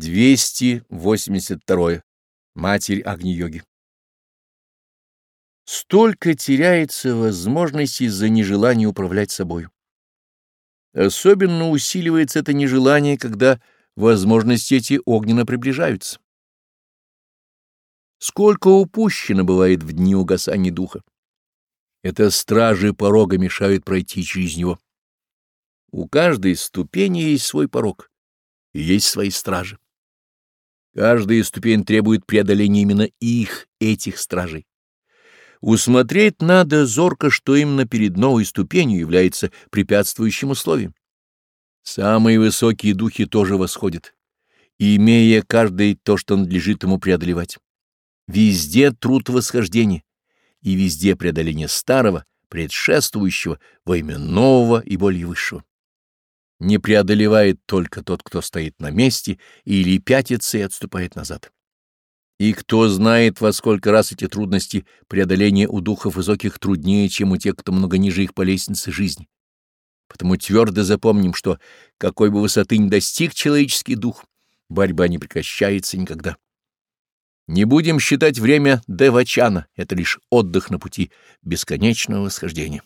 282. Матерь Агни-йоги. Столько теряется возможностей из-за нежелания управлять собой. Особенно усиливается это нежелание, когда возможности эти огненно приближаются. Сколько упущено бывает в дни угасания духа. Это стражи порога мешают пройти через него. У каждой ступени есть свой порог есть свои стражи. Каждая ступень требует преодоления именно их, этих стражей. Усмотреть надо зорко, что именно перед новой ступенью является препятствующим условием. Самые высокие духи тоже восходят, имея каждый то, что надлежит ему преодолевать. Везде труд восхождения, и везде преодоление старого, предшествующего во имя нового и более высшего не преодолевает только тот, кто стоит на месте или пятится и отступает назад. И кто знает, во сколько раз эти трудности преодоления у духов высоких труднее, чем у тех, кто много ниже их по лестнице жизни. Потому твердо запомним, что какой бы высоты ни достиг человеческий дух, борьба не прекращается никогда. Не будем считать время Девачана, это лишь отдых на пути бесконечного восхождения.